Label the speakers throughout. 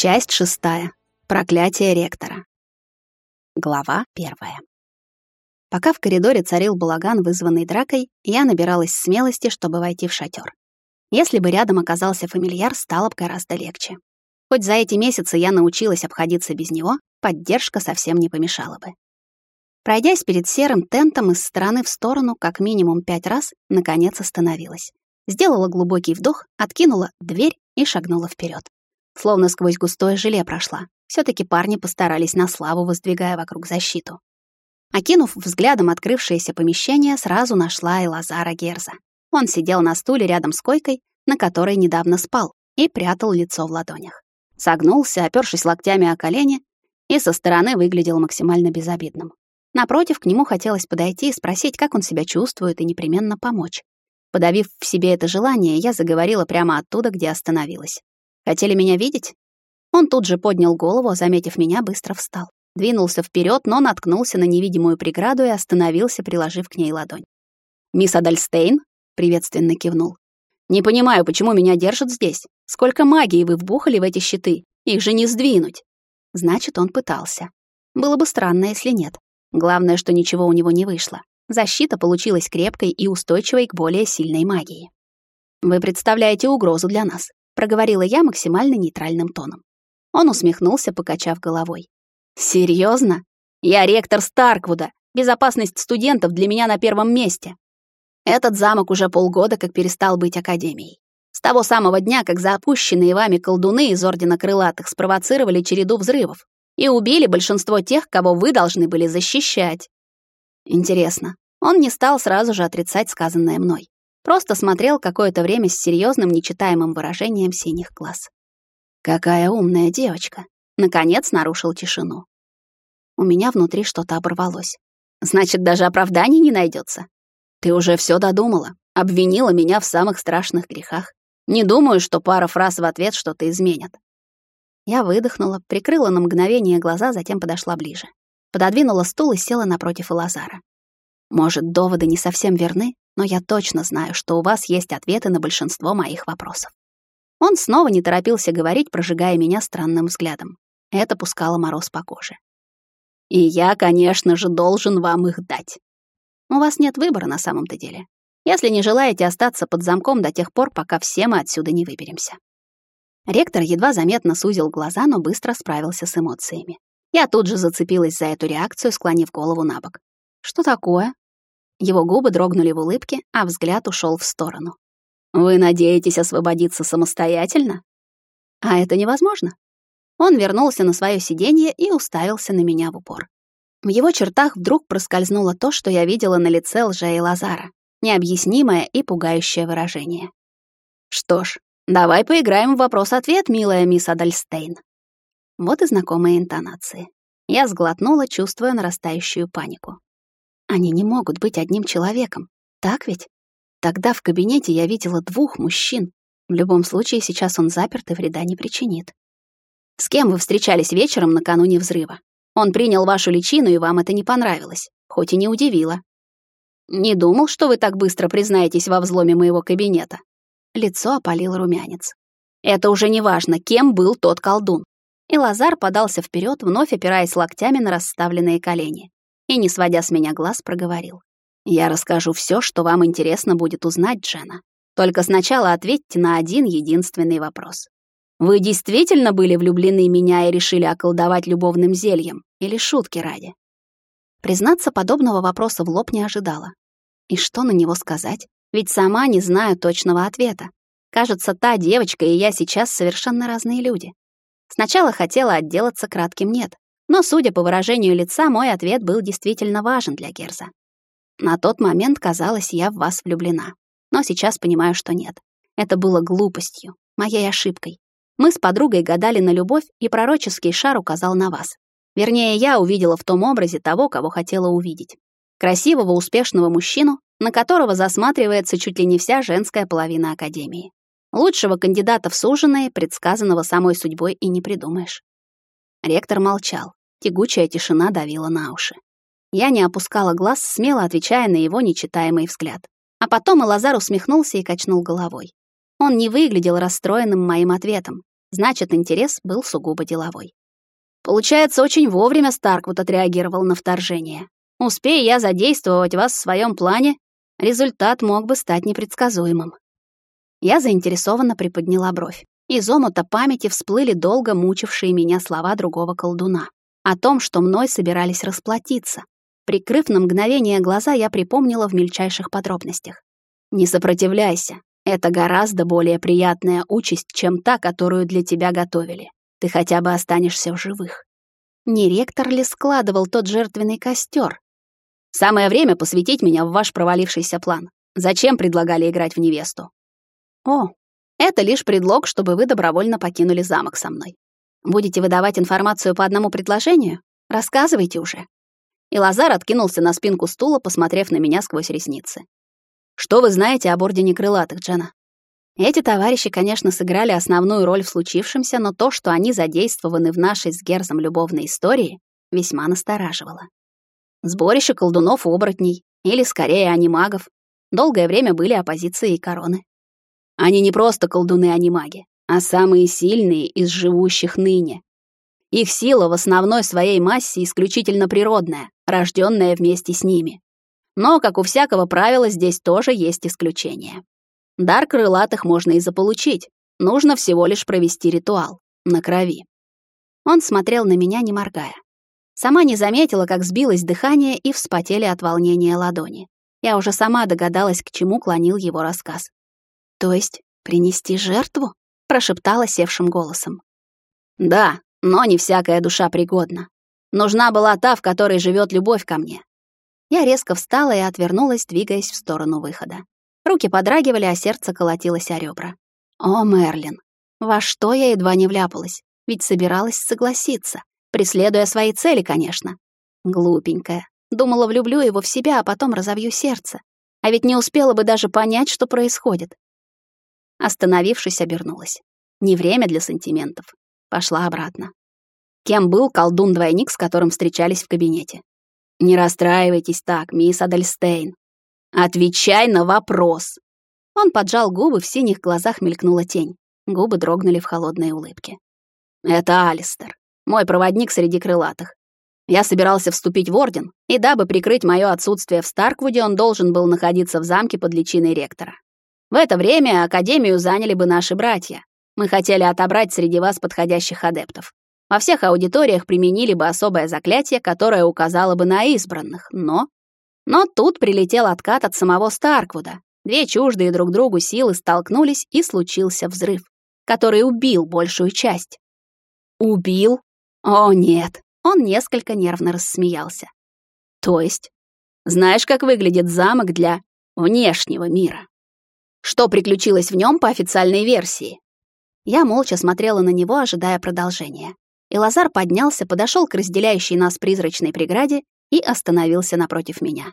Speaker 1: Часть шестая. Проклятие ректора. Глава первая. Пока в коридоре царил балаган, вызванный дракой, я набиралась смелости, чтобы войти в шатер. Если бы рядом оказался фамильяр, стало бы гораздо легче. Хоть за эти месяцы я научилась обходиться без него, поддержка совсем не помешала бы. Пройдясь перед серым тентом из стороны в сторону как минимум пять раз, наконец остановилась. Сделала глубокий вдох, откинула дверь и шагнула вперед словно сквозь густое желе прошла. все таки парни постарались на славу, воздвигая вокруг защиту. Окинув взглядом открывшееся помещение, сразу нашла и Лазара Герза. Он сидел на стуле рядом с койкой, на которой недавно спал, и прятал лицо в ладонях. Согнулся, опёршись локтями о колени, и со стороны выглядел максимально безобидным. Напротив, к нему хотелось подойти и спросить, как он себя чувствует, и непременно помочь. Подавив в себе это желание, я заговорила прямо оттуда, где остановилась. Хотели меня видеть? Он тут же поднял голову, заметив меня, быстро встал. Двинулся вперед, но наткнулся на невидимую преграду и остановился, приложив к ней ладонь. «Мисс Адальстейн?» — приветственно кивнул. «Не понимаю, почему меня держат здесь. Сколько магии вы вбухали в эти щиты? Их же не сдвинуть!» Значит, он пытался. Было бы странно, если нет. Главное, что ничего у него не вышло. Защита получилась крепкой и устойчивой к более сильной магии. «Вы представляете угрозу для нас проговорила я максимально нейтральным тоном. Он усмехнулся, покачав головой. Серьезно? Я ректор Старквуда. Безопасность студентов для меня на первом месте. Этот замок уже полгода как перестал быть академией. С того самого дня, как запущенные вами колдуны из Ордена Крылатых спровоцировали череду взрывов и убили большинство тех, кого вы должны были защищать. Интересно, он не стал сразу же отрицать сказанное мной. Просто смотрел какое-то время с серьезным, нечитаемым выражением синих глаз. «Какая умная девочка!» Наконец нарушил тишину. У меня внутри что-то оборвалось. «Значит, даже оправданий не найдется. Ты уже все додумала, обвинила меня в самых страшных грехах. Не думаю, что пара фраз в ответ что-то изменят». Я выдохнула, прикрыла на мгновение глаза, затем подошла ближе. Пододвинула стул и села напротив Лазара. Может, доводы не совсем верны, но я точно знаю, что у вас есть ответы на большинство моих вопросов. Он снова не торопился говорить, прожигая меня странным взглядом. Это пускало мороз по коже. И я, конечно же, должен вам их дать. У вас нет выбора на самом-то деле. Если не желаете остаться под замком до тех пор, пока все мы отсюда не выберемся. Ректор едва заметно сузил глаза, но быстро справился с эмоциями. Я тут же зацепилась за эту реакцию, склонив голову на бок. «Что такое?» Его губы дрогнули в улыбке, а взгляд ушел в сторону. «Вы надеетесь освободиться самостоятельно?» «А это невозможно». Он вернулся на свое сиденье и уставился на меня в упор. В его чертах вдруг проскользнуло то, что я видела на лице лжа Лазара. Необъяснимое и пугающее выражение. «Что ж, давай поиграем в вопрос-ответ, милая мисс Адальстейн». Вот и знакомые интонации. Я сглотнула, чувствуя нарастающую панику. Они не могут быть одним человеком. Так ведь? Тогда в кабинете я видела двух мужчин. В любом случае, сейчас он заперт и вреда не причинит. С кем вы встречались вечером накануне взрыва? Он принял вашу личину, и вам это не понравилось, хоть и не удивило. Не думал, что вы так быстро признаетесь во взломе моего кабинета. Лицо опалил румянец. Это уже не важно, кем был тот колдун. И Лазар подался вперед, вновь опираясь локтями на расставленные колени и, не сводя с меня глаз, проговорил. «Я расскажу все, что вам интересно будет узнать, Джена. Только сначала ответьте на один единственный вопрос. Вы действительно были влюблены в меня и решили околдовать любовным зельем? Или шутки ради?» Признаться, подобного вопроса в лоб не ожидала. И что на него сказать? Ведь сама не знаю точного ответа. Кажется, та девочка и я сейчас совершенно разные люди. Сначала хотела отделаться кратким «нет», но, судя по выражению лица, мой ответ был действительно важен для Герза. На тот момент казалось, я в вас влюблена. Но сейчас понимаю, что нет. Это было глупостью, моей ошибкой. Мы с подругой гадали на любовь, и пророческий шар указал на вас. Вернее, я увидела в том образе того, кого хотела увидеть. Красивого, успешного мужчину, на которого засматривается чуть ли не вся женская половина Академии. Лучшего кандидата в суженые, предсказанного самой судьбой, и не придумаешь. Ректор молчал. Тягучая тишина давила на уши. Я не опускала глаз, смело отвечая на его нечитаемый взгляд. А потом и Лазар усмехнулся и качнул головой. Он не выглядел расстроенным моим ответом. Значит, интерес был сугубо деловой. Получается, очень вовремя Старквуд отреагировал на вторжение. Успея я задействовать вас в своем плане, результат мог бы стать непредсказуемым. Я заинтересованно приподняла бровь. Из омута памяти всплыли долго мучившие меня слова другого колдуна о том, что мной собирались расплатиться. Прикрыв на мгновение глаза, я припомнила в мельчайших подробностях. «Не сопротивляйся. Это гораздо более приятная участь, чем та, которую для тебя готовили. Ты хотя бы останешься в живых». Не ректор ли складывал тот жертвенный костер? Самое время посвятить меня в ваш провалившийся план. Зачем предлагали играть в невесту? О, это лишь предлог, чтобы вы добровольно покинули замок со мной. Будете выдавать информацию по одному предложению? Рассказывайте уже. И Лазар откинулся на спинку стула, посмотрев на меня сквозь ресницы. Что вы знаете об Ордене Крылатых, Джена? Эти товарищи, конечно, сыграли основную роль в случившемся, но то, что они задействованы в нашей с Герзом любовной истории, весьма настораживало. Сборище колдунов-оборотней, или скорее анимагов, долгое время были оппозицией короны. Они не просто колдуны, а маги, а самые сильные из живущих ныне. Их сила в основной своей массе исключительно природная, рожденная вместе с ними. Но, как у всякого правила, здесь тоже есть исключения. Дар крылатых можно и заполучить, нужно всего лишь провести ритуал на крови. Он смотрел на меня, не моргая. Сама не заметила, как сбилось дыхание и вспотели от волнения ладони. Я уже сама догадалась, к чему клонил его рассказ. То есть принести жертву? Прошептала севшим голосом. Да, но не всякая душа пригодна. Нужна была та, в которой живет любовь ко мне. Я резко встала и отвернулась, двигаясь в сторону выхода. Руки подрагивали, а сердце колотилось о ребра. О, Мерлин, во что я едва не вляпалась, ведь собиралась согласиться, преследуя свои цели, конечно. Глупенькая. Думала, влюблю его в себя, а потом разовью сердце. А ведь не успела бы даже понять, что происходит. Остановившись, обернулась. Не время для сантиментов. Пошла обратно. Кем был колдун-двойник, с которым встречались в кабинете? Не расстраивайтесь так, мисс Адельстейн. Отвечай на вопрос. Он поджал губы, в синих глазах мелькнула тень. Губы дрогнули в холодной улыбке. Это Алистер, мой проводник среди крылатых. Я собирался вступить в орден, и дабы прикрыть мое отсутствие в Старквуде, он должен был находиться в замке под личиной ректора. В это время Академию заняли бы наши братья. Мы хотели отобрать среди вас подходящих адептов. Во всех аудиториях применили бы особое заклятие, которое указало бы на избранных, но... Но тут прилетел откат от самого Старквуда. Две чуждые друг другу силы столкнулись, и случился взрыв, который убил большую часть. Убил? О, нет. Он несколько нервно рассмеялся. То есть, знаешь, как выглядит замок для внешнего мира? Что приключилось в нем по официальной версии? Я молча смотрела на него, ожидая продолжения. И Лазар поднялся, подошел к разделяющей нас призрачной преграде и остановился напротив меня.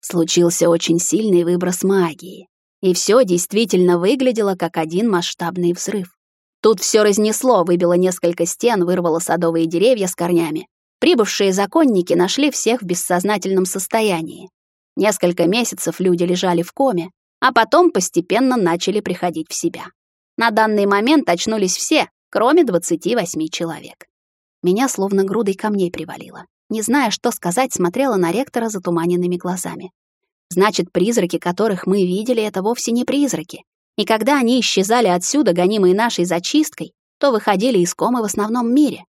Speaker 1: Случился очень сильный выброс магии, и все действительно выглядело как один масштабный взрыв. Тут все разнесло, выбило несколько стен, вырвало садовые деревья с корнями. Прибывшие законники нашли всех в бессознательном состоянии. Несколько месяцев люди лежали в коме, а потом постепенно начали приходить в себя. На данный момент очнулись все, кроме 28 человек. Меня словно грудой камней привалило. Не зная, что сказать, смотрела на ректора затуманенными глазами. Значит, призраки, которых мы видели, это вовсе не призраки. И когда они исчезали отсюда, гонимые нашей зачисткой, то выходили из комы в основном мире.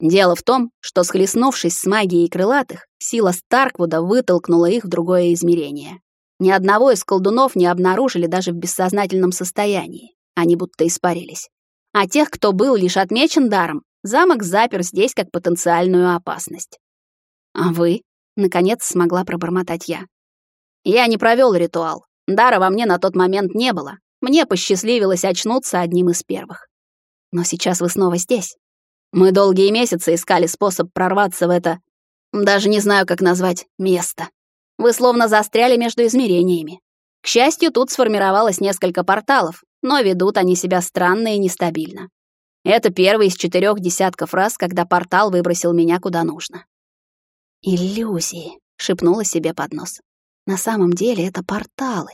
Speaker 1: Дело в том, что, схлестнувшись с магией крылатых, сила Старквуда вытолкнула их в другое измерение. Ни одного из колдунов не обнаружили даже в бессознательном состоянии. Они будто испарились. А тех, кто был лишь отмечен даром, замок запер здесь как потенциальную опасность. А вы? Наконец смогла пробормотать я. Я не провел ритуал. Дара во мне на тот момент не было. Мне посчастливилось очнуться одним из первых. Но сейчас вы снова здесь. Мы долгие месяцы искали способ прорваться в это... Даже не знаю, как назвать место. Вы словно застряли между измерениями. К счастью, тут сформировалось несколько порталов, но ведут они себя странно и нестабильно. Это первый из четырех десятков раз, когда портал выбросил меня куда нужно. «Иллюзии», — шепнула себе под нос. «На самом деле это порталы».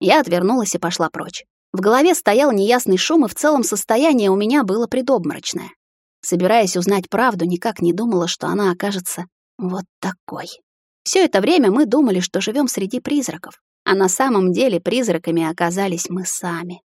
Speaker 1: Я отвернулась и пошла прочь. В голове стоял неясный шум, и в целом состояние у меня было предобморочное. Собираясь узнать правду, никак не думала, что она окажется вот такой. Все это время мы думали, что живем среди призраков, а на самом деле призраками оказались мы сами.